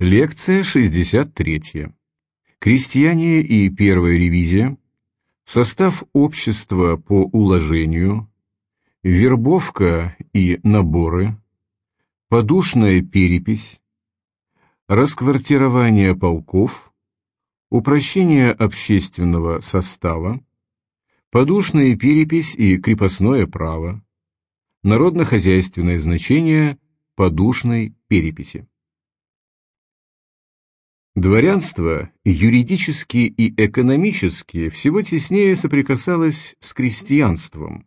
Лекция 63. Крестьяне и первая ревизия. Состав общества по уложению. Вербовка и наборы. Подушная перепись. Расквартирование полков. Упрощение общественного состава. Подушная перепись и крепостное право. Народно-хозяйственное значение подушной переписи. Дворянство юридически и экономически всего теснее соприкасалось с крестьянством.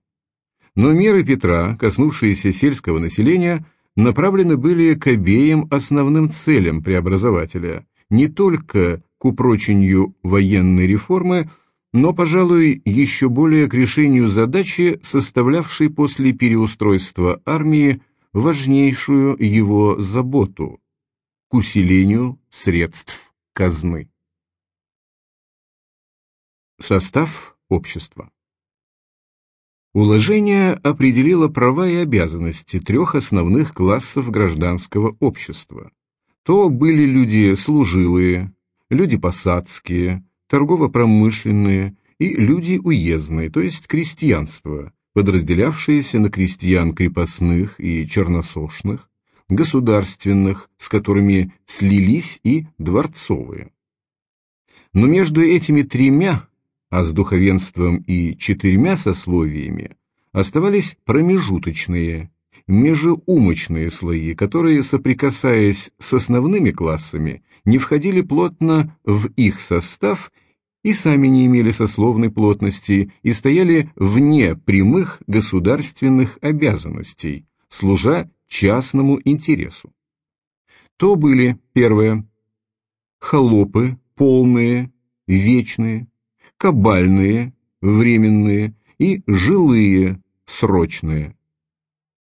Но меры Петра, коснувшиеся сельского населения, направлены были к обеим основным целям преобразователя, не только к упрочению военной реформы, но, пожалуй, еще более к решению задачи, составлявшей после переустройства армии важнейшую его заботу – усилению средств казны. Состав общества Уложение определило права и обязанности трех основных классов гражданского общества. То были люди служилые, люди посадские, торгово-промышленные и люди уездные, то есть крестьянство, подразделявшиеся на крестьян крепостных и черносошных, государственных, с которыми слились и дворцовые. Но между этими тремя, а с духовенством и четырьмя сословиями, оставались промежуточные, межеумочные слои, которые, соприкасаясь с основными классами, не входили плотно в их состав и сами не имели сословной плотности и стояли вне прямых государственных обязанностей, служа частному интересу. То были, первое, холопы, полные, вечные, кабальные, временные и жилые, срочные.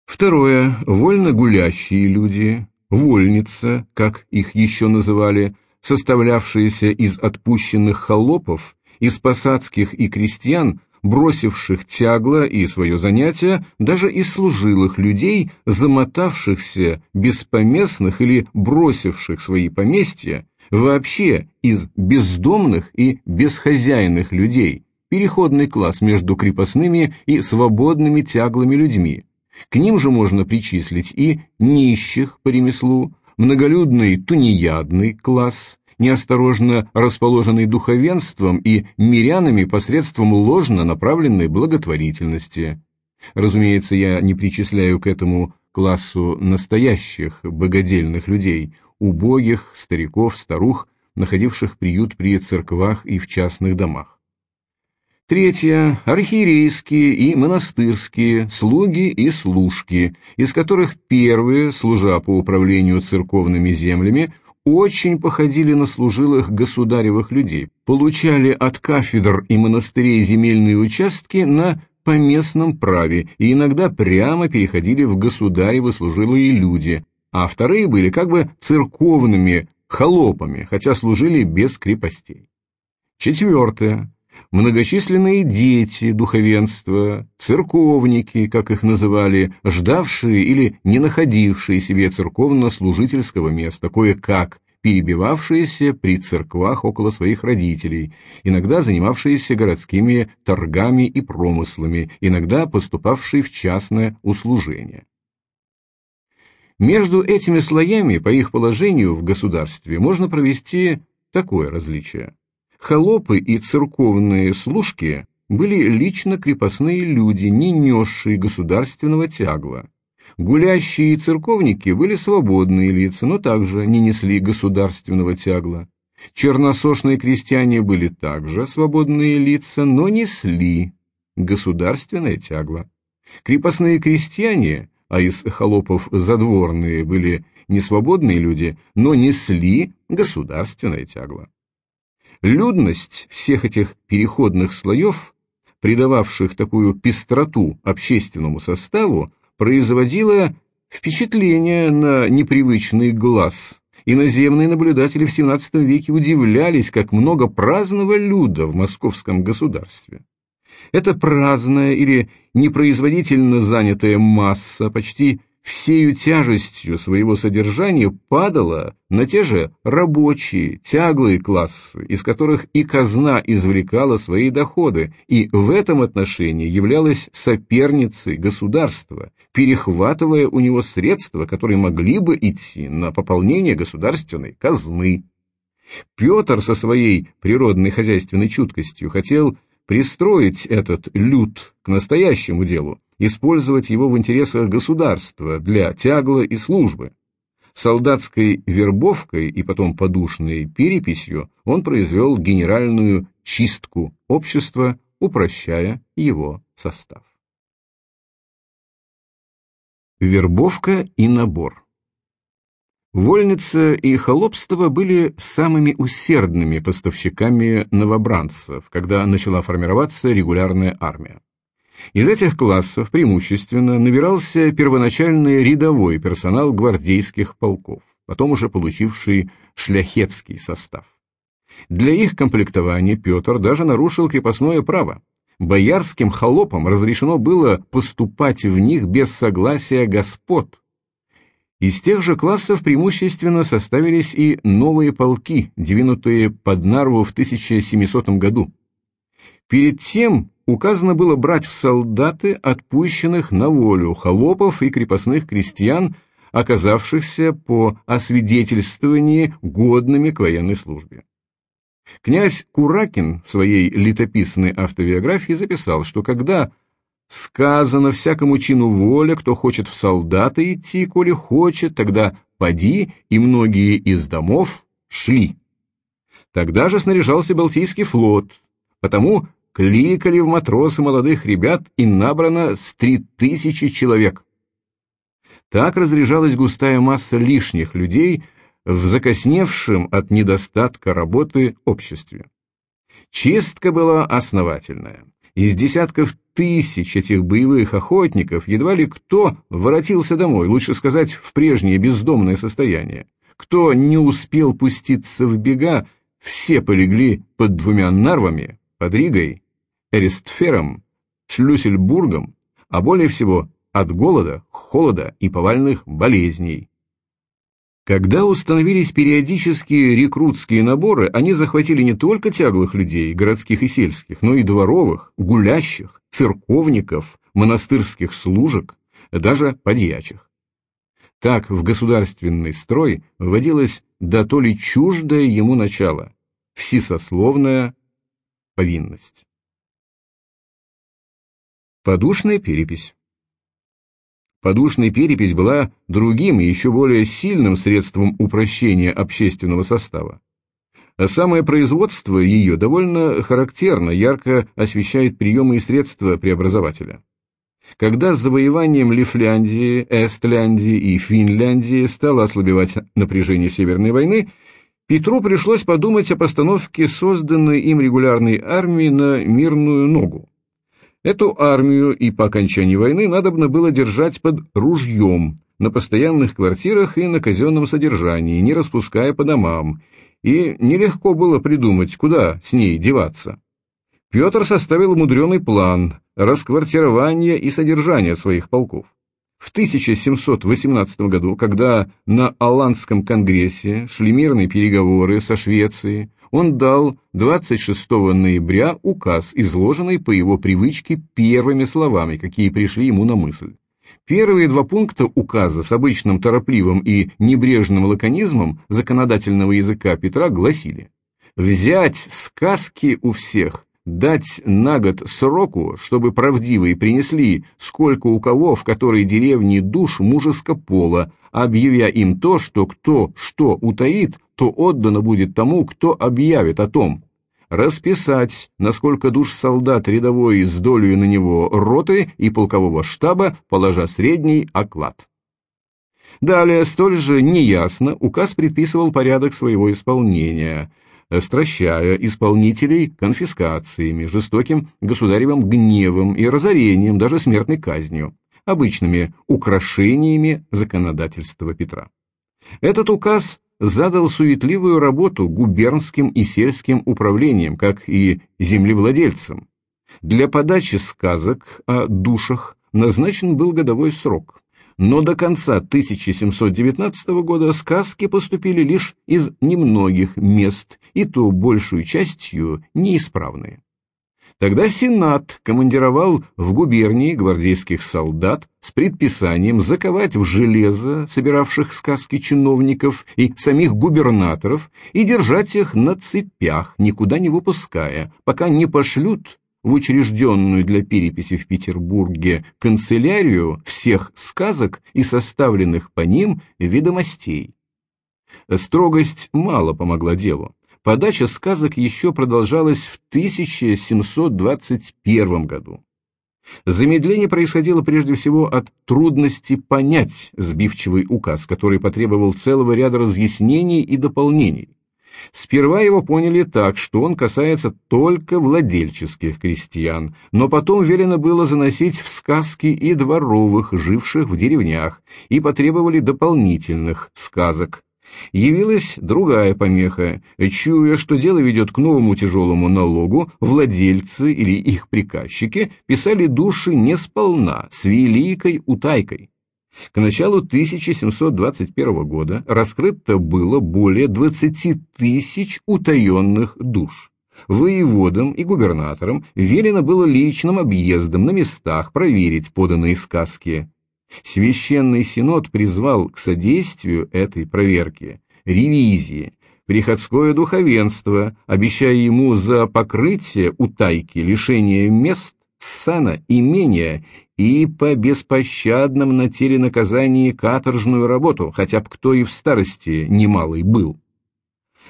Второе, вольно гулящие люди, вольница, как их еще называли, составлявшиеся из отпущенных холопов, из посадских и крестьян, бросивших тягло и свое занятие, даже из служилых людей, замотавшихся беспоместных или бросивших свои поместья, вообще из бездомных и бесхозяйных людей, переходный класс между крепостными и свободными тяглыми людьми. К ним же можно причислить и нищих по ремеслу, многолюдный тунеядный класс, неосторожно расположенный духовенством и мирянами посредством ложно направленной благотворительности. Разумеется, я не причисляю к этому классу настоящих богодельных людей, убогих, стариков, старух, находивших приют при церквах и в частных домах. Третье – архиерейские и монастырские, слуги и служки, из которых первые, служа по управлению церковными землями, очень походили на служилых государевых людей, получали от кафедр и монастырей земельные участки на поместном праве и иногда прямо переходили в государевы служилые люди, а вторые были как бы церковными холопами, хотя служили без крепостей. Четвертое. Многочисленные дети духовенства, церковники, как их называли, ждавшие или не находившие себе церковно-служительского места, кое-как перебивавшиеся при церквах около своих родителей, иногда занимавшиеся городскими торгами и промыслами, иногда поступавшие в частное услужение. Между этими слоями, по их положению в государстве, можно провести такое различие. Холопы и церковные служки были лично крепостные люди, не несшие государственного тягла. Гулящие церковники были свободные лица, но также не несли государственного тягла. Черносошные крестьяне были также свободные лица, но несли государственное тягло. Крепостные крестьяне, а из холопов задворные были несвободные люди, но несли государственное тягло. Людность всех этих переходных слоев, придававших такую пестроту общественному составу, производила впечатление на непривычный глаз. Иноземные наблюдатели в XVII веке удивлялись, как много праздного люда в московском государстве. Эта праздная или непроизводительно занятая масса почти всею тяжестью своего содержания падала на те же рабочие, тяглые классы, из которых и казна извлекала свои доходы, и в этом отношении являлась соперницей государства, перехватывая у него средства, которые могли бы идти на пополнение государственной казны. Петр со своей природной хозяйственной чуткостью хотел пристроить этот люд к настоящему делу, использовать его в интересах государства для тягла и службы. Солдатской вербовкой и потом подушной переписью он произвел генеральную чистку общества, упрощая его состав. Вербовка и набор Вольница и холопство были самыми усердными поставщиками новобранцев, когда начала формироваться регулярная армия. Из этих классов преимущественно набирался первоначальный рядовой персонал гвардейских полков, потом уже получивший шляхетский состав. Для их комплектования Петр даже нарушил крепостное право. Боярским холопам разрешено было поступать в них без согласия господ. Из тех же классов преимущественно составились и новые полки, двинутые под Нарву в 1700 году. Перед тем указано было брать в солдаты отпущенных на волю холопов и крепостных крестьян, оказавшихся по освидетельствовании годными к военной службе. Князь Куракин в своей летописной автобиографии записал, что когда сказано всякому чину воля, кто хочет в солдаты идти, коли хочет, тогда поди, и многие из домов шли. Тогда же снаряжался Балтийский флот, потому кликали в матросы молодых ребят и набрано с три тысячи человек. Так разряжалась густая масса лишних людей в закосневшем от недостатка работы обществе. Чистка была основательная. Из десятков тысяч этих боевых охотников едва ли кто воротился домой, лучше сказать, в прежнее бездомное состояние. Кто не успел пуститься в бега, все полегли под двумя нарвами, под Ригой Эристфером, Шлюссельбургом, а более всего от голода, холода и повальных болезней. Когда установились периодические рекрутские наборы, они захватили не только тяглых людей, городских и сельских, но и дворовых, гулящих, церковников, монастырских служек, даже подьячих. Так в государственный строй вводилось да то ли чуждое ему начало – всесословная повинность. Подушная перепись. Подушная перепись была другим и еще более сильным средством упрощения общественного состава. А самое производство ее довольно характерно, ярко освещает приемы и средства преобразователя. Когда с завоеванием Лифляндии, Эстляндии и Финляндии стало ослабевать напряжение Северной войны, Петру пришлось подумать о постановке созданной им регулярной армии на мирную ногу. Эту армию и по окончании войны надобно было держать под ружьем, на постоянных квартирах и на казенном содержании, не распуская по домам, и нелегко было придумать, куда с ней деваться. Петр составил мудреный план расквартирования и содержания своих полков. В 1718 году, когда на Аландском конгрессе шли мирные переговоры со Швецией, он дал 26 ноября указ, изложенный по его привычке первыми словами, какие пришли ему на мысль. Первые два пункта указа с обычным торопливым и небрежным лаконизмом законодательного языка Петра гласили «Взять сказки у всех, дать на год сроку, чтобы правдивые принесли, сколько у кого в которой деревне душ мужеско пола, объявя им то, что кто что утаит, то отдано будет тому, кто объявит о том. Расписать, насколько душ солдат рядовой с долей на него роты и полкового штаба, положа средний оклад. Далее, столь же неясно, указ предписывал порядок своего исполнения – стращая исполнителей конфискациями, жестоким государевым гневом и разорением, даже смертной казнью, обычными украшениями законодательства Петра. Этот указ задал суетливую работу губернским и сельским управлениям, как и землевладельцам. Для подачи сказок о душах назначен был годовой срок. Но до конца 1719 года сказки поступили лишь из немногих мест, и то большую частью неисправные. Тогда Сенат командировал в губернии гвардейских солдат с предписанием заковать в железо собиравших сказки чиновников и самих губернаторов и держать их на цепях, никуда не выпуская, пока не пошлют в учрежденную для переписи в Петербурге канцелярию всех сказок и составленных по ним ведомостей. Строгость мало помогла делу. Подача сказок еще продолжалась в 1721 году. Замедление происходило прежде всего от трудности понять сбивчивый указ, который потребовал целого ряда разъяснений и дополнений. Сперва его поняли так, что он касается только владельческих крестьян, но потом велено было заносить в сказки и дворовых, живших в деревнях, и потребовали дополнительных сказок, Явилась другая помеха. Чуя, что дело ведет к новому тяжелому налогу, владельцы или их приказчики писали души не сполна, с великой утайкой. К началу 1721 года раскрыто было более 20 тысяч утаенных душ. Воеводам и губернаторам велено было личным объездом на местах проверить поданные сказки. Священный Синод призвал к содействию этой проверки, ревизии, приходское духовенство, обещая ему за покрытие утайки лишение мест, сана, имения и по беспощадном на теле наказании каторжную работу, хотя б кто и в старости немалый был.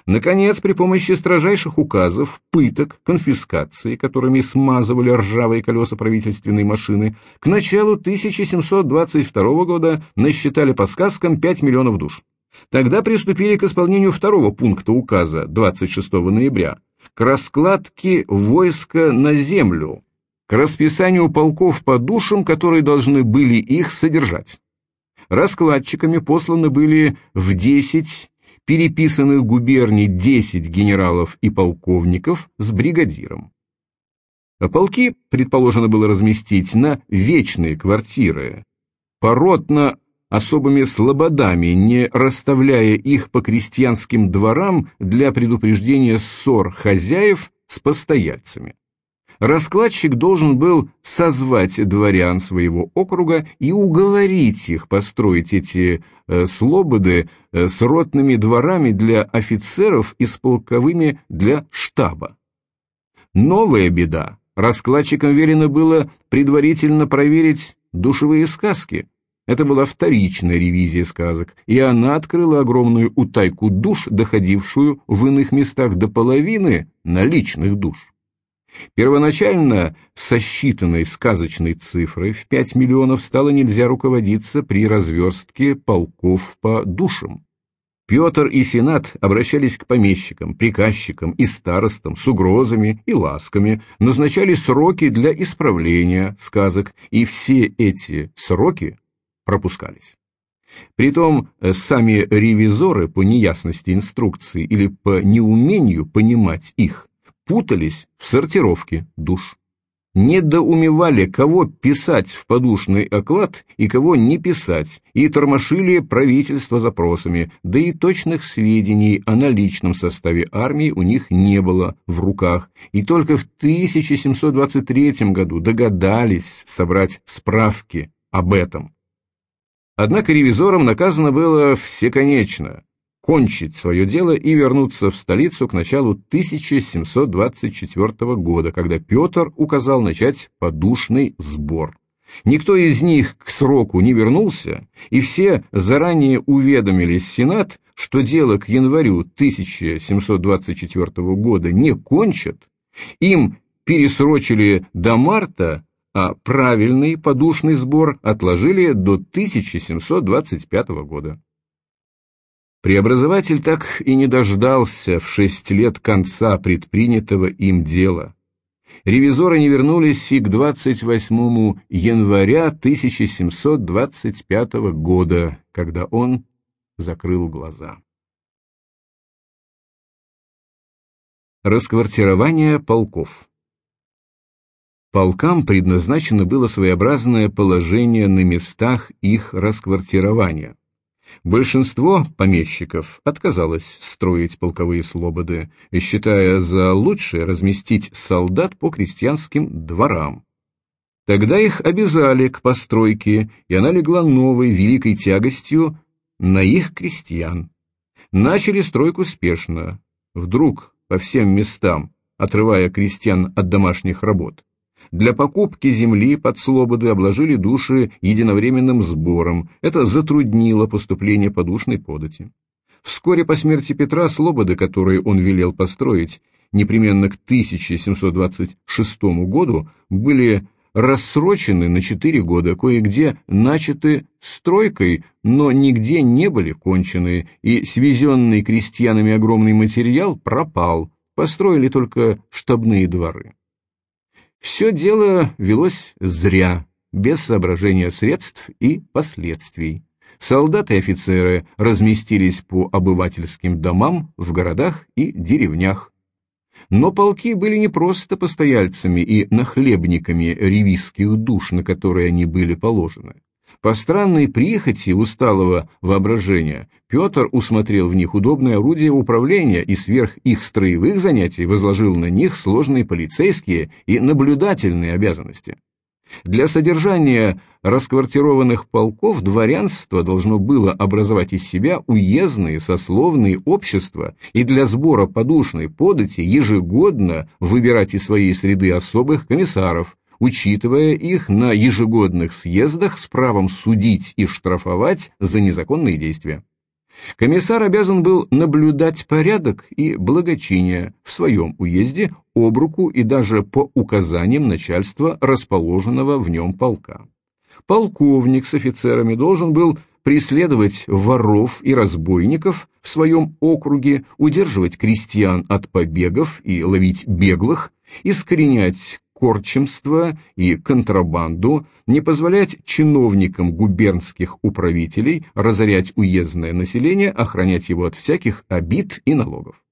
Наконец, при помощи строжайших указов, пыток, конфискации, которыми смазывали ржавые колеса правительственной машины, к началу 1722 года насчитали по сказкам 5 миллионов душ. Тогда приступили к исполнению второго пункта указа 26 ноября, к раскладке войска на землю, к расписанию полков по душам, которые должны были их содержать. Раскладчиками посланы были в 10 переписанных губерний 10 генералов и полковников с бригадиром. А полки предположено было разместить на вечные квартиры, поротно особыми слободами, не расставляя их по крестьянским дворам для предупреждения ссор хозяев с постояльцами. Раскладчик должен был созвать дворян своего округа и уговорить их построить эти э, слободы э, с ротными дворами для офицеров и с полковыми для штаба. Новая беда. Раскладчикам велено было предварительно проверить душевые сказки. Это была вторичная ревизия сказок, и она открыла огромную утайку душ, доходившую в иных местах до половины наличных душ. Первоначально сосчитанной сказочной цифрой в 5 миллионов стало нельзя руководиться при разверстке полков по душам. Петр и Сенат обращались к помещикам, приказчикам и старостам с угрозами и ласками, назначали сроки для исправления сказок, и все эти сроки пропускались. Притом э, сами ревизоры по неясности инструкции или по неумению понимать их путались в сортировке душ. Недоумевали, кого писать в подушный оклад и кого не писать, и тормошили правительство запросами, да и точных сведений о наличном составе армии у них не было в руках, и только в 1723 году догадались собрать справки об этом. Однако ревизорам наказано было всеконечно кончить свое дело и вернуться в столицу к началу 1724 года, когда Петр указал начать подушный сбор. Никто из них к сроку не вернулся, и все заранее уведомились Сенат, что дело к январю 1724 года не кончат, им пересрочили до марта, а правильный подушный сбор отложили до 1725 года. Преобразователь так и не дождался в шесть лет конца предпринятого им дела. Ревизоры не вернулись и к 28 января 1725 года, когда он закрыл глаза. Расквартирование полков полкам предназначено было своеобразное положение на местах их расквартирования. Большинство помещиков отказалось строить полковые слободы, считая за лучшее разместить солдат по крестьянским дворам. Тогда их обязали к постройке, и она легла новой великой тягостью на их крестьян. Начали стройку спешно, вдруг по всем местам, отрывая крестьян от домашних работ. Для покупки земли под слободы обложили души единовременным сбором. Это затруднило поступление подушной подати. Вскоре по смерти Петра слободы, которые он велел построить, непременно к 1726 году, были рассрочены на 4 года, кое-где начаты стройкой, но нигде не были кончены, и свезенный крестьянами огромный материал пропал, построили только штабные дворы. Все дело велось зря, без соображения средств и последствий. Солдаты и офицеры разместились по обывательским домам в городах и деревнях. Но полки были не просто постояльцами и нахлебниками ревизских душ, на которые они были положены. По странной прихоти усталого воображения Петр усмотрел в них удобное орудие управления и сверх их строевых занятий возложил на них сложные полицейские и наблюдательные обязанности. Для содержания расквартированных полков дворянство должно было образовать из себя уездные сословные общества и для сбора подушной подати ежегодно выбирать из своей среды особых комиссаров, учитывая их на ежегодных съездах с правом судить и штрафовать за незаконные действия. Комиссар обязан был наблюдать порядок и благочиние в своем уезде об руку и даже по указаниям начальства расположенного в нем полка. Полковник с офицерами должен был преследовать воров и разбойников в своем округе, удерживать крестьян от побегов и ловить беглых, искоренять корчемство и контрабанду, не позволять чиновникам губернских управителей разорять уездное население, охранять его от всяких обид и налогов.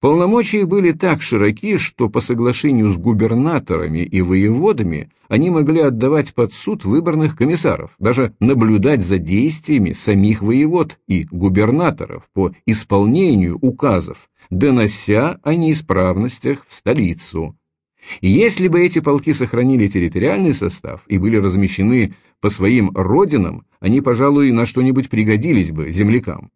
Полномочия были так широки, что по соглашению с губернаторами и воеводами они могли отдавать под суд выборных комиссаров, даже наблюдать за действиями самих воевод и губернаторов по исполнению указов, донося о неисправностях в столицу, если бы эти полки сохранили территориальный состав и были размещены по своим родинам, они, пожалуй, на что-нибудь пригодились бы землякам.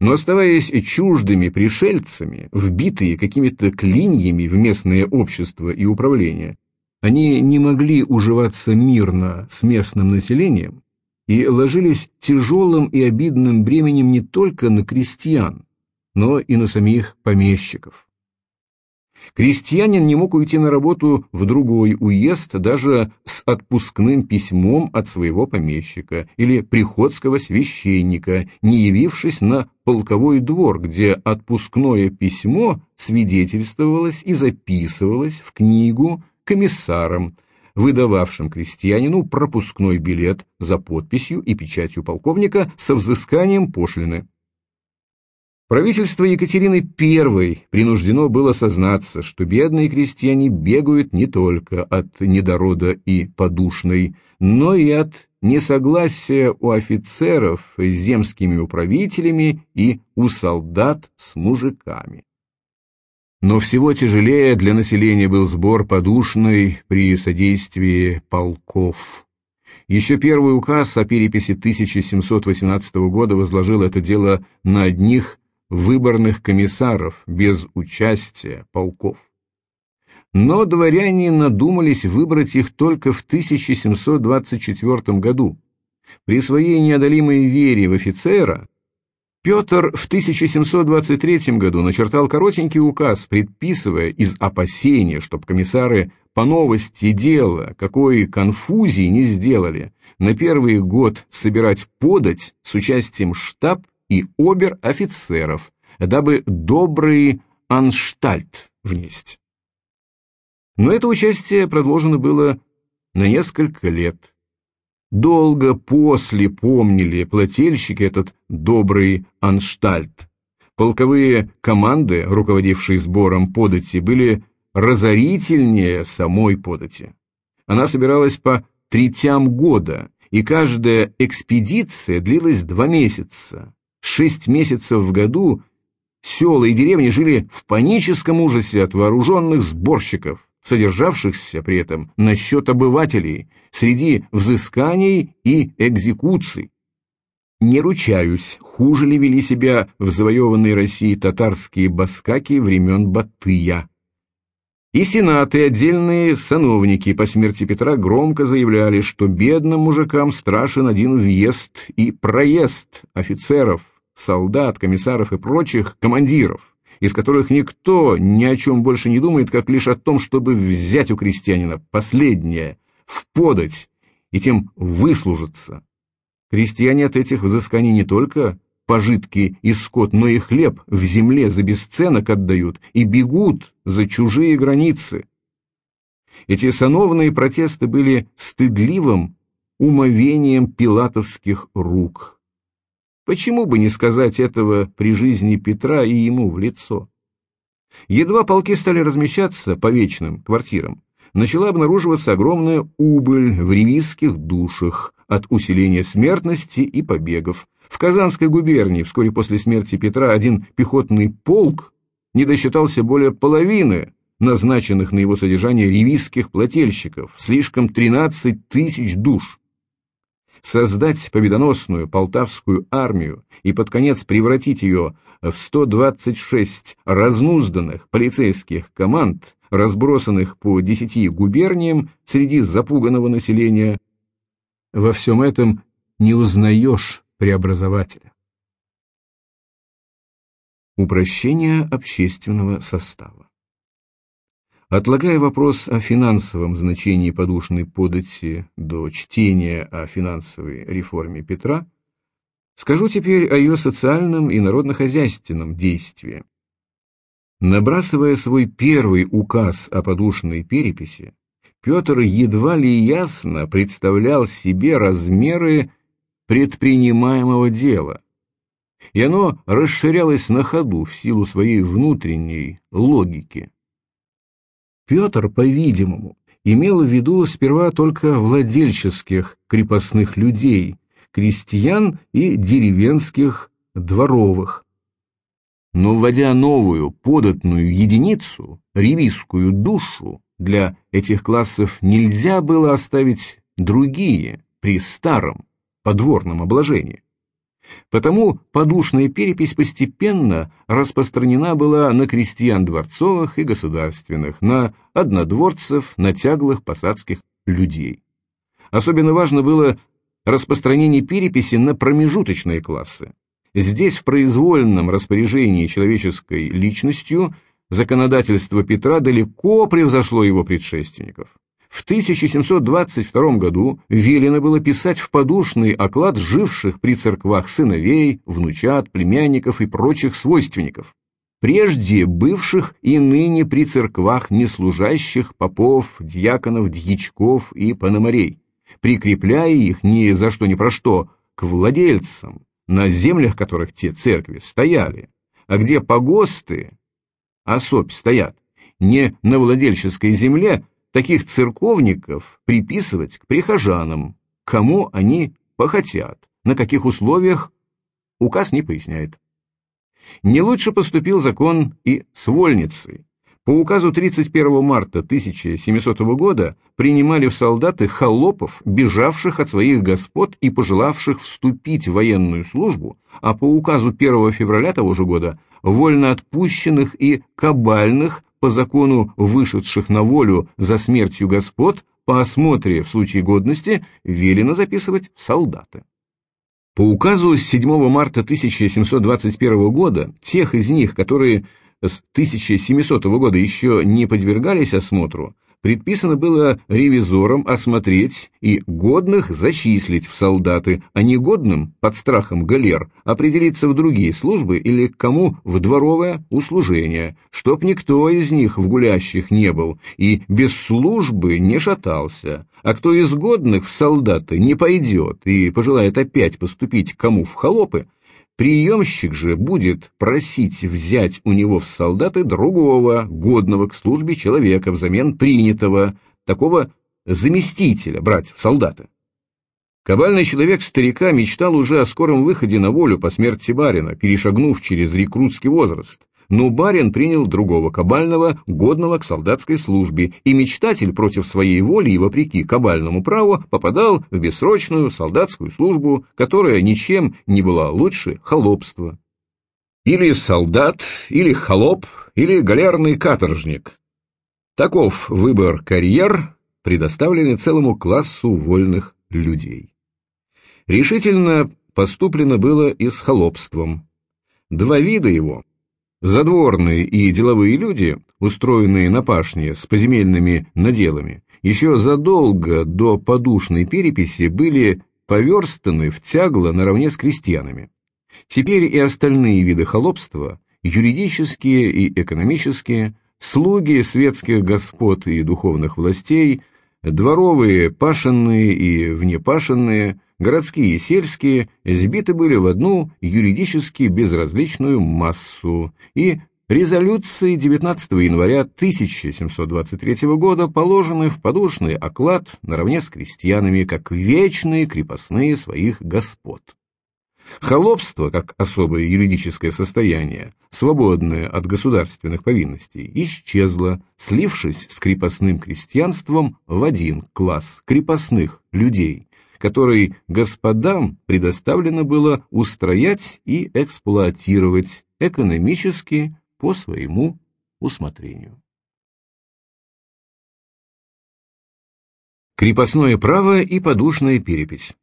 Но оставаясь чуждыми пришельцами, вбитые какими-то клиньями в местное общество и управление, они не могли уживаться мирно с местным населением и ложились тяжелым и обидным бременем не только на крестьян, но и на самих помещиков. Крестьянин не мог уйти на работу в другой уезд даже с отпускным письмом от своего помещика или приходского священника, не явившись на полковой двор, где отпускное письмо свидетельствовалось и записывалось в книгу комиссаром, выдававшим крестьянину пропускной билет за подписью и печатью полковника со взысканием пошлины. Правительство Екатерины I принуждено было сознаться, что бедные крестьяне бегают не только от недорода и подушной, но и от несогласия у офицеров с земскими управителями и у солдат с мужиками. Но всего тяжелее для населения был сбор подушной при содействии полков. Еще первый указ о переписи 1718 года возложил это дело на одних выборных комиссаров без участия полков. Но дворяне надумались выбрать их только в 1724 году. При своей неодолимой вере в офицера Петр в 1723 году начертал коротенький указ, предписывая из опасения, чтобы комиссары по новости дела, какой конфузии не сделали, на первый год собирать подать с участием штаб и обер-офицеров, дабы добрый анштальт внесть. Но это участие продолжено было на несколько лет. Долго после помнили плательщики этот добрый анштальт. Полковые команды, руководившие сбором подати, были разорительнее самой подати. Она собиралась по третям года, и каждая экспедиция длилась два месяца. Шесть месяцев в году села и деревни жили в паническом ужасе от вооруженных сборщиков, содержавшихся при этом на счет обывателей среди взысканий и экзекуций. Не ручаюсь, хуже ли вели себя в завоеванной России татарские баскаки времен Батыя. И сенаты, и отдельные сановники по смерти Петра громко заявляли, что бедным мужикам страшен один въезд и проезд офицеров, солдат, комиссаров и прочих командиров, из которых никто ни о чем больше не думает, как лишь о том, чтобы взять у крестьянина последнее, в подать и тем выслужиться. Крестьяне от этих взысканий не только пожитки и скот, но и хлеб в земле за бесценок отдают и бегут за чужие границы. Эти сановные протесты были стыдливым умовением пилатовских рук. Почему бы не сказать этого при жизни Петра и ему в лицо? Едва полки стали размещаться по вечным квартирам, начала обнаруживаться огромная убыль в ревизских душах от усиления смертности и побегов, в Казанской губернии вскоре после смерти Петра один пехотный полк не досчитался более половины назначенных на его содержание ревизских плательщиков, слишком 13 тысяч душ. Создать победоносную полтавскую армию и под конец превратить ее в 126 разнузданных полицейских команд, разбросанных по 10 губерниям среди запуганного населения, во всем этом не узнаешь преобразователя. Упрощение общественного состава. Отлагая вопрос о финансовом значении подушной подати до чтения о финансовой реформе Петра, скажу теперь о ее социальном и народно-хозяйственном действии. Набрасывая свой первый указ о подушной переписи, Петр едва ли ясно представлял себе размеры предпринимаемого дела, и оно расширялось на ходу в силу своей внутренней логики. Петр, по-видимому, имел в виду сперва только владельческих крепостных людей, крестьян и деревенских дворовых. Но вводя новую податную единицу, ревизскую душу, для этих классов нельзя было оставить другие при старом подворном обложении. Потому подушная перепись постепенно распространена была на крестьян дворцовых и государственных, на однодворцев, на тяглых посадских людей. Особенно важно было распространение переписи на промежуточные классы. Здесь в произвольном распоряжении человеческой личностью законодательство Петра далеко превзошло его предшественников. В 1722 году велено было писать в подушный оклад живших при церквах сыновей, внучат, племянников и прочих свойственников, прежде бывших и ныне при церквах неслужащих попов, дьяконов, дьячков и пономарей, прикрепляя их ни за что ни про что к владельцам, на землях которых те церкви стояли, а где погосты, особь стоят, не на владельческой земле, таких церковников приписывать к прихожанам, кому они похотят, на каких условиях, указ не поясняет. Не лучше поступил закон и с вольницей. По указу 31 марта 1700 года принимали в солдаты холопов, бежавших от своих господ и пожелавших вступить в военную службу, а по указу 1 февраля того же года вольноотпущенных и кабальных по закону вышедших на волю за смертью господ, по осмотре в случае годности велено записывать в солдаты. По указу 7 марта 1721 года, тех из них, которые с 1700 года еще не подвергались осмотру, предписано было ревизорам осмотреть и годных зачислить в солдаты, а негодным, под страхом галер, определиться в другие службы или кому в дворовое услужение, чтоб никто из них в гулящих не был и без службы не шатался, а кто из годных в солдаты не пойдет и пожелает опять поступить кому в холопы, Приемщик же будет просить взять у него в солдаты другого, годного к службе человека взамен принятого, такого заместителя брать в солдаты. Кабальный человек старика мечтал уже о скором выходе на волю по смерти барина, перешагнув через рекрутский возраст. Но барин принял другого кабального, годного к солдатской службе, и мечтатель против своей воли и вопреки кабальному праву попадал в бессрочную солдатскую службу, которая ничем не была лучше холопства. Или солдат, или холоп, или галерный каторжник. Таков выбор карьер, предоставленный целому классу вольных людей. Решительно поступлено было и с холопством. Два вида его – задворные и деловые люди, устроенные на пашне с поземельными наделами, еще задолго до подушной переписи были поверстаны в тягло наравне с крестьянами. Теперь и остальные виды холопства, юридические и экономические, слуги светских господ и духовных властей, дворовые, пашенные и внепашенные, городские и сельские сбиты были в одну юридически безразличную массу, и резолюцией 19 января 1723 года положены в подушный оклад наравне с крестьянами как вечные крепостные своих господ. Холопство, как особое юридическое состояние, свободное от государственных повинностей, исчезло, слившись с крепостным крестьянством в один класс крепостных людей, который господам предоставлено было устроять и эксплуатировать экономически по своему усмотрению. Крепостное право и подушная перепись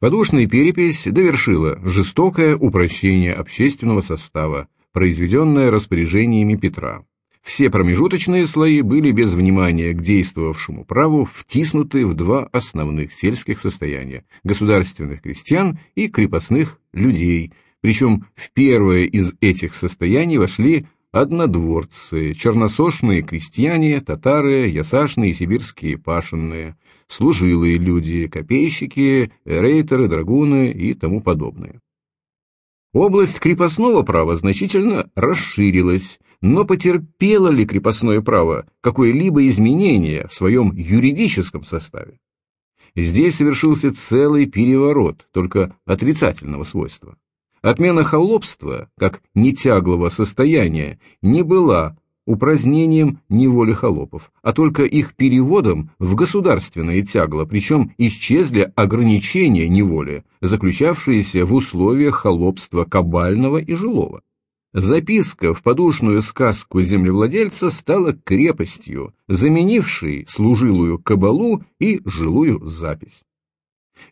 Подушная перепись довершила жестокое упрощение общественного состава, произведенное распоряжениями Петра. Все промежуточные слои были без внимания к действовавшему праву втиснуты в два основных сельских состояния – государственных крестьян и крепостных людей, причем в первое из этих состояний вошли однодворцы, черносошные крестьяне, татары, ясашные сибирские пашенные, служилые люди, копейщики, рейтеры, драгуны и тому подобное. Область крепостного права значительно расширилась, но потерпело ли крепостное право какое-либо изменение в своем юридическом составе? Здесь совершился целый переворот, только отрицательного свойства. Отмена холопства, как нетяглого состояния, не была упразднением неволи холопов, а только их переводом в государственное тягло, причем исчезли ограничения неволи, заключавшиеся в условиях холопства кабального и жилого. Записка в подушную сказку землевладельца стала крепостью, заменившей служилую кабалу и жилую запись.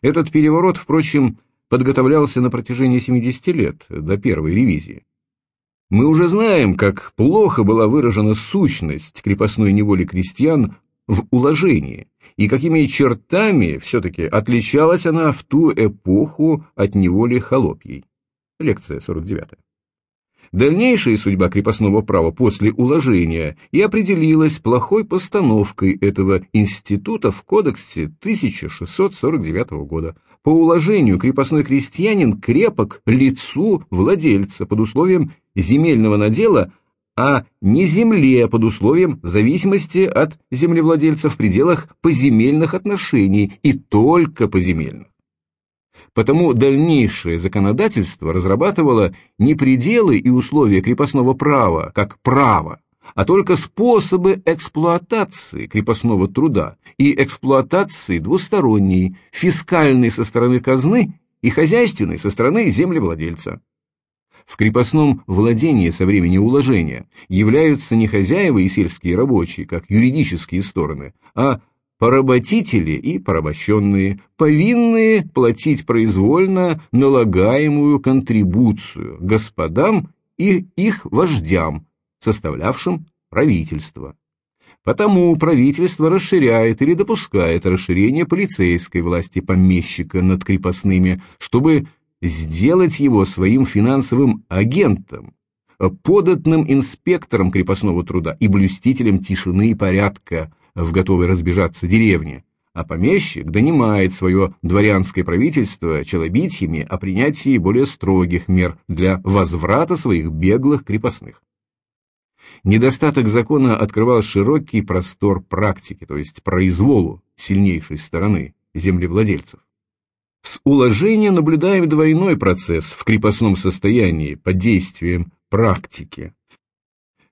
Этот переворот, впрочем, подготовлялся на протяжении 70 лет, до первой ревизии. Мы уже знаем, как плохо была выражена сущность крепостной неволи крестьян в уложении, и какими чертами все-таки отличалась она в ту эпоху от неволи холопьей. Лекция 49. Дальнейшая судьба крепостного права после уложения и определилась плохой постановкой этого института в кодексе 1649 года. По уложению крепостной крестьянин крепок лицу владельца под условием земельного надела, а не земле под условием зависимости от землевладельца в пределах поземельных отношений и только поземельных. Потому дальнейшее законодательство разрабатывало не пределы и условия крепостного права, как право, а только способы эксплуатации крепостного труда и эксплуатации двусторонней, фискальной со стороны казны и хозяйственной со стороны землевладельца. В крепостном владении со времени уложения являются не хозяева и сельские рабочие, как юридические стороны, а поработители и порабощенные, повинные платить произвольно налагаемую контрибуцию господам и их вождям, составлявшим правительство. Потому правительство расширяет или допускает расширение полицейской власти помещика над крепостными, чтобы сделать его своим финансовым агентом, податным инспектором крепостного труда и блюстителем тишины и порядка в готовой разбежаться деревне, а помещик донимает свое дворянское правительство челобитьями о принятии более строгих мер для возврата своих беглых крепостных. Недостаток закона открывал широкий простор практики, то есть произволу сильнейшей стороны землевладельцев. С уложения наблюдаем двойной процесс в крепостном состоянии под действием практики.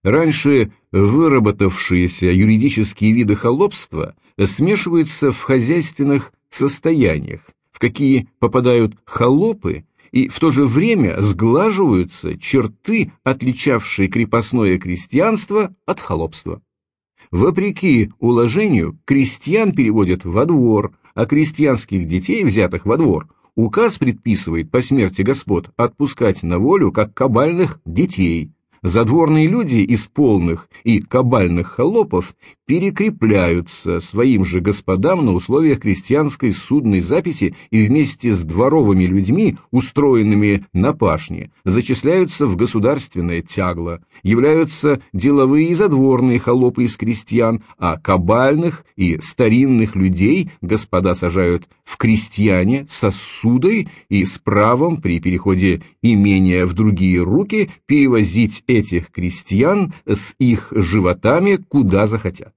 Раньше выработавшиеся юридические виды холопства смешиваются в хозяйственных состояниях, в какие попадают холопы, и в то же время сглаживаются черты, отличавшие крепостное крестьянство от холопства. Вопреки уложению, крестьян переводят во двор, а крестьянских детей, взятых во двор, указ предписывает по смерти господ отпускать на волю как кабальных детей, Задворные люди из полных и кабальных холопов перекрепляются своим же господам на условиях крестьянской судной записи и вместе с дворовыми людьми, устроенными на пашне, зачисляются в государственное тягло, являются деловые и задворные холопы из крестьян, а кабальных и старинных людей господа сажают в крестьяне со судой и с правом при переходе имения в другие руки перевозить этих крестьян с их животами куда захотят.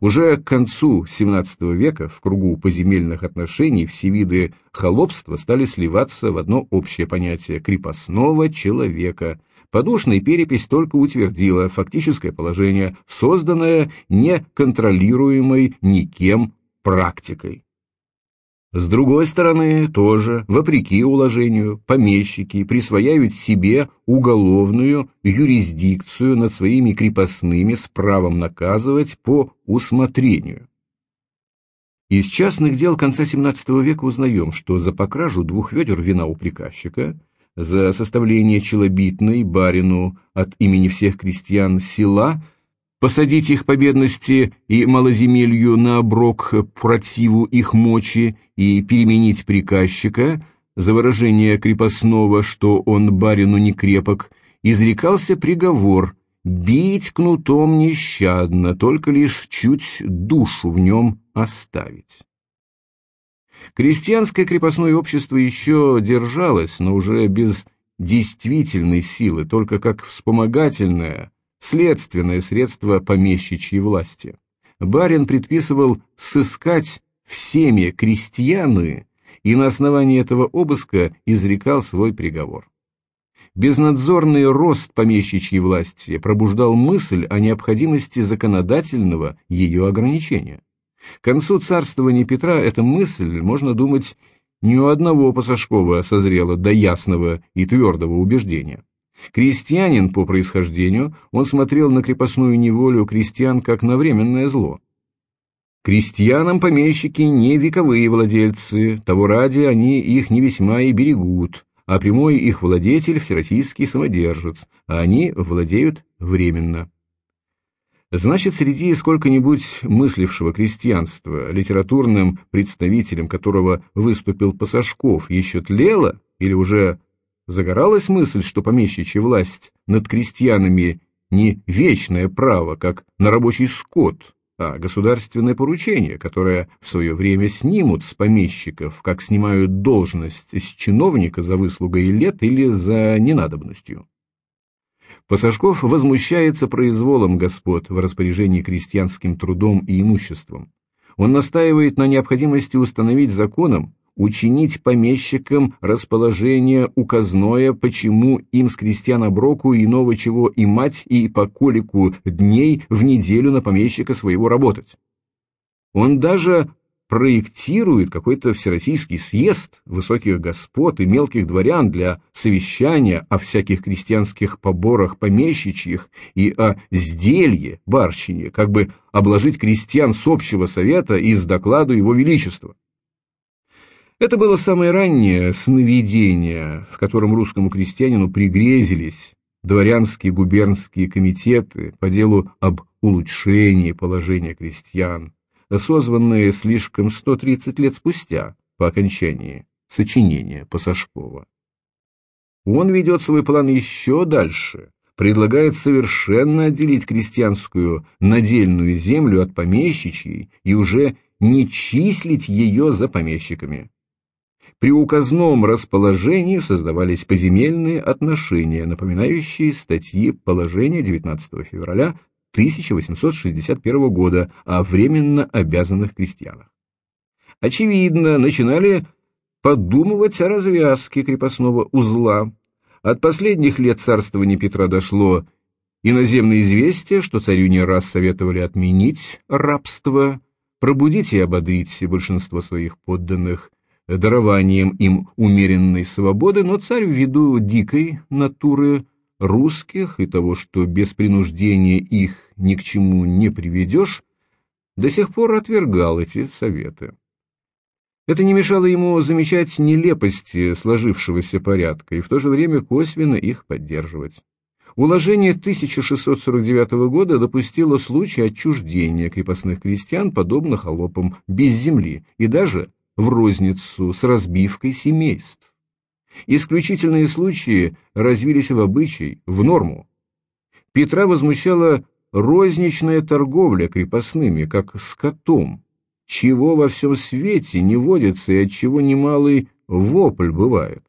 Уже к концу XVII века в кругу поземельных отношений все виды холопства стали сливаться в одно общее понятие крепостного человека. Подушная перепись только утвердила фактическое положение, созданное неконтролируемой никем практикой. С другой стороны, тоже, вопреки уложению, помещики присвояют себе уголовную юрисдикцию над своими крепостными с правом наказывать по усмотрению. Из частных дел конца XVII века узнаем, что за покражу двух ведер вина у приказчика, за составление челобитной барину от имени всех крестьян села – посадить их по бедности и малоземелью на оброк противу их мочи и переменить приказчика, за выражение крепостного, что он барину не крепок, изрекался приговор бить кнутом нещадно, только лишь чуть душу в нем оставить. Крестьянское крепостное общество еще держалось, но уже без действительной силы, только как вспомогательное, следственное средство помещичьей власти. Барин предписывал сыскать всеми крестьяны и на основании этого обыска изрекал свой приговор. Безнадзорный рост помещичьей власти пробуждал мысль о необходимости законодательного ее ограничения. К концу царствования Петра эта мысль, можно думать, ни у одного Пасашкова созрела до ясного и твердого убеждения. Крестьянин по происхождению, он смотрел на крепостную неволю крестьян как на временное зло. Крестьянам помещики не вековые владельцы, того ради они их не весьма и берегут, а прямой их владетель – всероссийский самодержец, а они владеют временно. Значит, среди сколько-нибудь мыслившего крестьянства, литературным представителем которого выступил Пасашков, еще тлело или уже загоралась мысль, что помещичья власть над крестьянами не вечное право, как на рабочий скот, а государственное поручение, которое в свое время снимут с помещиков, как снимают должность с чиновника за выслугой лет или за ненадобностью. Пасашков возмущается произволом господ в распоряжении крестьянским трудом и имуществом. Он настаивает на необходимости установить законом учинить помещикам расположение указное, почему им с крестьян оброку иного чего и мать и по колику дней в неделю на помещика своего работать. Он даже проектирует какой-то всероссийский съезд высоких господ и мелких дворян для совещания о всяких крестьянских поборах помещичьих и о сделье, барщине, как бы обложить крестьян с общего совета и с докладу его величества. Это было самое раннее сновидение, в котором русскому крестьянину пригрезились дворянские губернские комитеты по делу об улучшении положения крестьян, созванные слишком 130 лет спустя по окончании сочинения Пасашкова. Он ведет свой план еще дальше, предлагает совершенно отделить крестьянскую надельную землю от помещичьей и уже не числить ее за помещиками. При указном расположении создавались поземельные отношения, напоминающие статьи положения 19 февраля 1861 года о временно обязанных крестьянах. Очевидно, начинали подумывать о развязке крепостного узла. От последних лет царствования Петра дошло иноземное известие, что царю не раз советовали отменить рабство, пробудить и ободрить большинство своих подданных дарованием им умеренной свободы, но царь ввиду дикой натуры русских и того, что без принуждения их ни к чему не приведешь, до сих пор отвергал эти советы. Это не мешало ему замечать нелепости сложившегося порядка и в то же время косвенно их поддерживать. Уложение 1649 года допустило случай отчуждения крепостных крестьян, подобно холопам, без земли и даже в розницу с разбивкой семейств. Исключительные случаи развились в обычай, в норму. Петра возмущала розничная торговля крепостными, как скотом, чего во всем свете не водится и от чего немалый вопль бывает.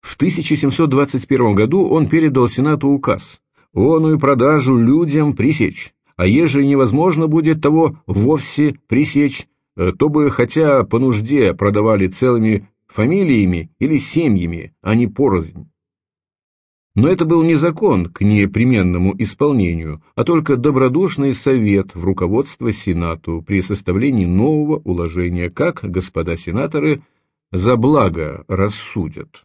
В 1721 году он передал Сенату указ «Оную продажу людям пресечь, а ежели невозможно будет того вовсе пресечь, то бы хотя по нужде продавали целыми фамилиями или семьями, а не порознь. Но это был не закон к непременному исполнению, а только добродушный совет в руководство Сенату при составлении нового уложения, как господа сенаторы за благо рассудят.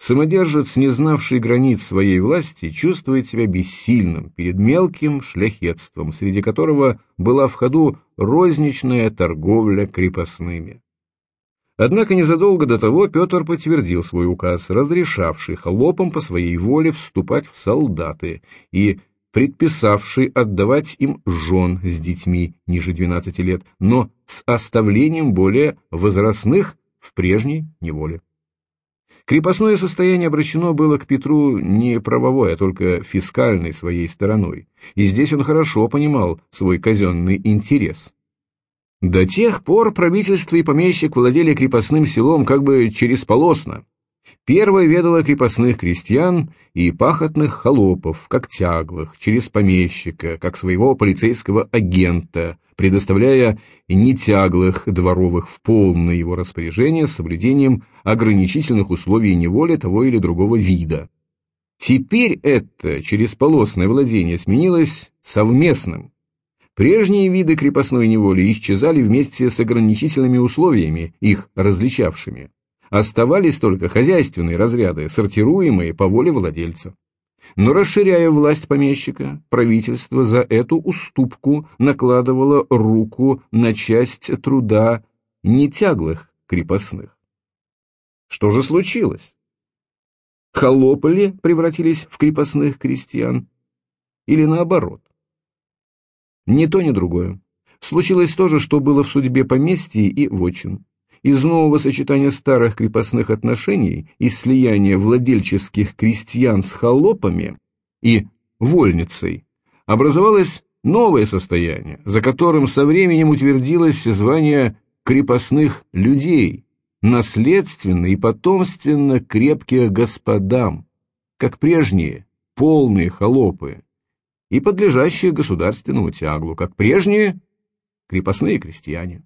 Самодержец, не знавший границ своей власти, чувствует себя бессильным перед мелким шляхетством, среди которого была в ходу розничная торговля крепостными. Однако незадолго до того Петр подтвердил свой указ, разрешавший холопам по своей воле вступать в солдаты и предписавший отдавать им жен с детьми ниже 12 лет, но с оставлением более возрастных в прежней неволе. Крепостное состояние обращено было к Петру не правовой, а только фискальной своей стороной, и здесь он хорошо понимал свой казенный интерес. До тех пор правительство и помещик владели крепостным селом как бы чересполосно. Первое ведало крепостных крестьян и пахотных холопов, как тяглых, через помещика, как своего полицейского агента, предоставляя нетяглых дворовых в полное его распоряжение с соблюдением ограничительных условий неволи того или другого вида. Теперь это чересполосное владение сменилось совместным, Прежние виды крепостной неволи исчезали вместе с ограничительными условиями, их различавшими. Оставались только хозяйственные разряды, сортируемые по воле владельца. Но расширяя власть помещика, правительство за эту уступку накладывало руку на часть труда нетяглых крепостных. Что же случилось? Холопы ли превратились в крепостных крестьян? Или наоборот? Ни то, ни другое. Случилось то же, что было в судьбе поместья и вотчин. Из нового сочетания старых крепостных отношений и слияния владельческих крестьян с холопами и вольницей образовалось новое состояние, за которым со временем утвердилось звание крепостных людей, наследственно и потомственно крепких господам, как прежние полные холопы, и подлежащие государственному тяглу, как прежние крепостные крестьяне.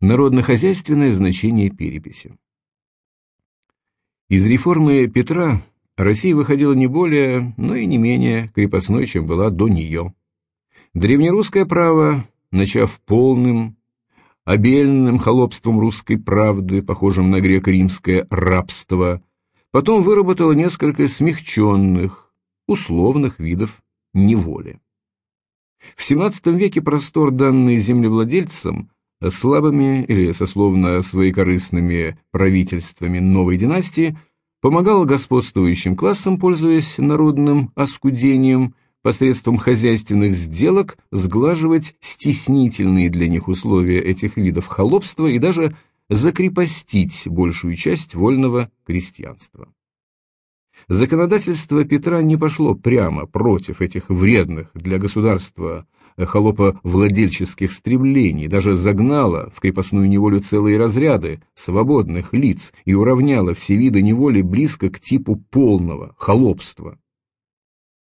Народно-хозяйственное значение переписи Из реформы Петра Россия выходила не более, но и не менее крепостной, чем была до нее. Древнерусское право, начав полным, обельным холопством русской правды, похожим на греко-римское рабство, потом выработала несколько смягченных, условных видов неволи. В XVII веке простор, данный землевладельцам, слабыми или сословно своекорыстными правительствами новой династии, помогал господствующим классам, пользуясь народным оскудением, посредством хозяйственных сделок сглаживать стеснительные для них условия этих видов холопства и даже закрепостить большую часть вольного крестьянства. Законодательство Петра не пошло прямо против этих вредных для государства холоповладельческих стремлений, даже загнала в крепостную неволю целые разряды свободных лиц и уравняла все виды неволи близко к типу полного холопства.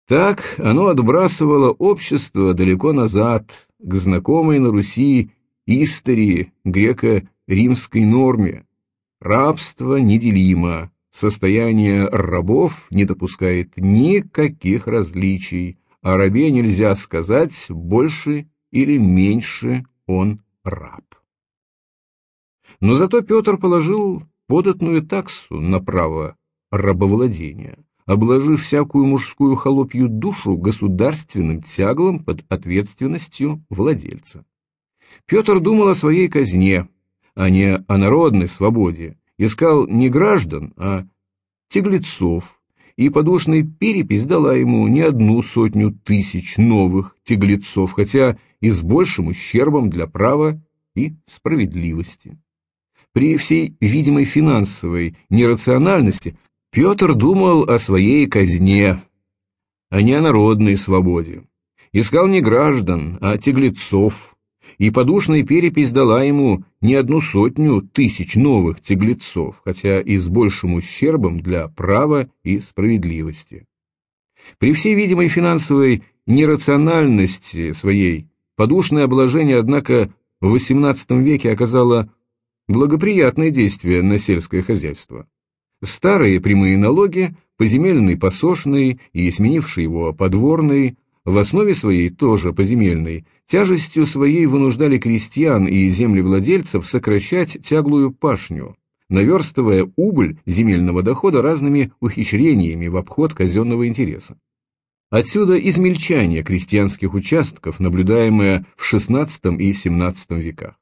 Так оно отбрасывало общество далеко назад, к знакомой на Руси истории греко-римской норме. Рабство неделимо, состояние рабов не допускает никаких различий, рабе нельзя сказать больше или меньше он раб. Но зато Петр положил податную таксу на право рабовладения, обложив всякую мужскую холопью душу государственным тяглом под ответственностью владельца. Петр думал о своей казне, а не о народной свободе, искал не граждан, а тяглецов, и подушная перепись дала ему не одну сотню тысяч новых тяглецов, хотя и с большим ущербом для права и справедливости. При всей видимой финансовой нерациональности Петр думал о своей казне, а не о народной свободе. Искал не граждан, а тяглецов, и подушная перепись дала ему не одну сотню тысяч новых тяглецов, хотя и с большим ущербом для права и справедливости. При всей видимой финансовой нерациональности своей, подушное обложение, однако, в XVIII веке оказало благоприятное действие на сельское хозяйство. Старые прямые налоги, поземельный посошный и сменивший его подворный, в основе своей тоже поземельной, тяжестью своей вынуждали крестьян и землевладельцев сокращать тяглую пашню, наверстывая убыль земельного дохода разными ухищрениями в обход казенного интереса. Отсюда измельчание крестьянских участков, наблюдаемое в XVI и XVII веках.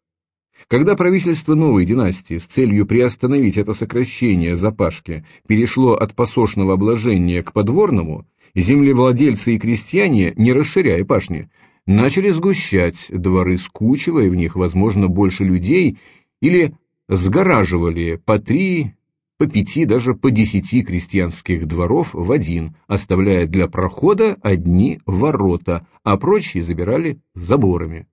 Когда правительство новой династии с целью приостановить это сокращение запашки перешло от посошного обложения к подворному, землевладельцы и крестьяне, не расширяя пашни, начали сгущать дворы, скучивая в них, возможно, больше людей, или сгораживали по три, по пяти, даже по десяти крестьянских дворов в один, оставляя для прохода одни ворота, а прочие забирали заборами.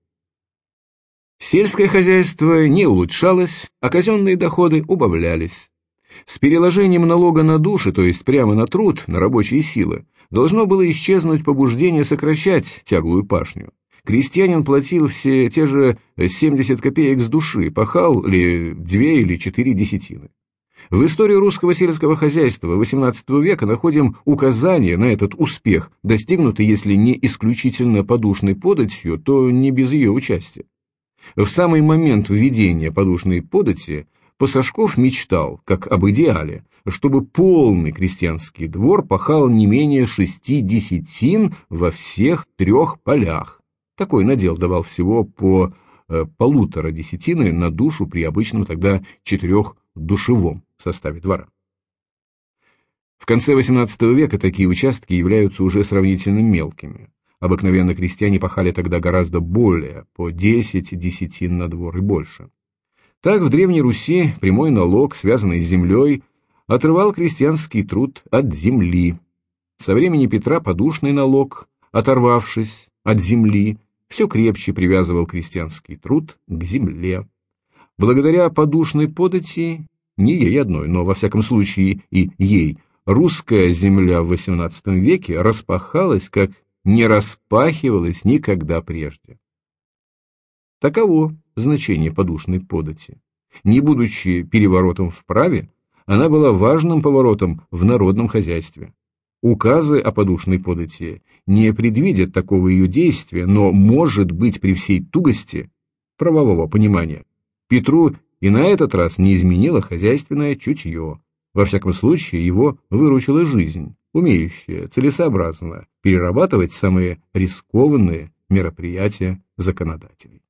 Сельское хозяйство не улучшалось, а казенные доходы убавлялись. С переложением налога на души, то есть прямо на труд, на рабочие силы, должно было исчезнуть побуждение сокращать тяглую пашню. Крестьянин платил все те же 70 копеек с души, пахал ли две или четыре десятины. В истории русского сельского хозяйства XVIII века находим указание на этот успех, достигнутый, если не исключительно подушной податью, то не без ее участия. В самый момент введения подушной подати Пасашков мечтал, как об идеале, чтобы полный крестьянский двор пахал не менее шести десятин во всех трех полях. Такой надел давал всего по э, полутора десятины на душу при обычном тогда четырехдушевом составе двора. В конце XVIII века такие участки являются уже сравнительно мелкими. Обыкновенно крестьяне пахали тогда гораздо более, по 10 десятин на двор и больше. Так в Древней Руси прямой налог, связанный с землей, отрывал крестьянский труд от земли. Со времени Петра подушный налог, оторвавшись от земли, все крепче привязывал крестьянский труд к земле. Благодаря подушной подати, не ей одной, но во всяком случае и ей, русская земля в XVIII веке распахалась, как не распахивалась никогда прежде. Таково значение подушной подати. Не будучи переворотом в праве, она была важным поворотом в народном хозяйстве. Указы о подушной подати не предвидят такого ее действия, но, может быть, при всей тугости правового понимания, Петру и на этот раз не изменило хозяйственное чутье. Во всяком случае, его выручила жизнь, умеющая целесообразно перерабатывать самые рискованные мероприятия законодателей.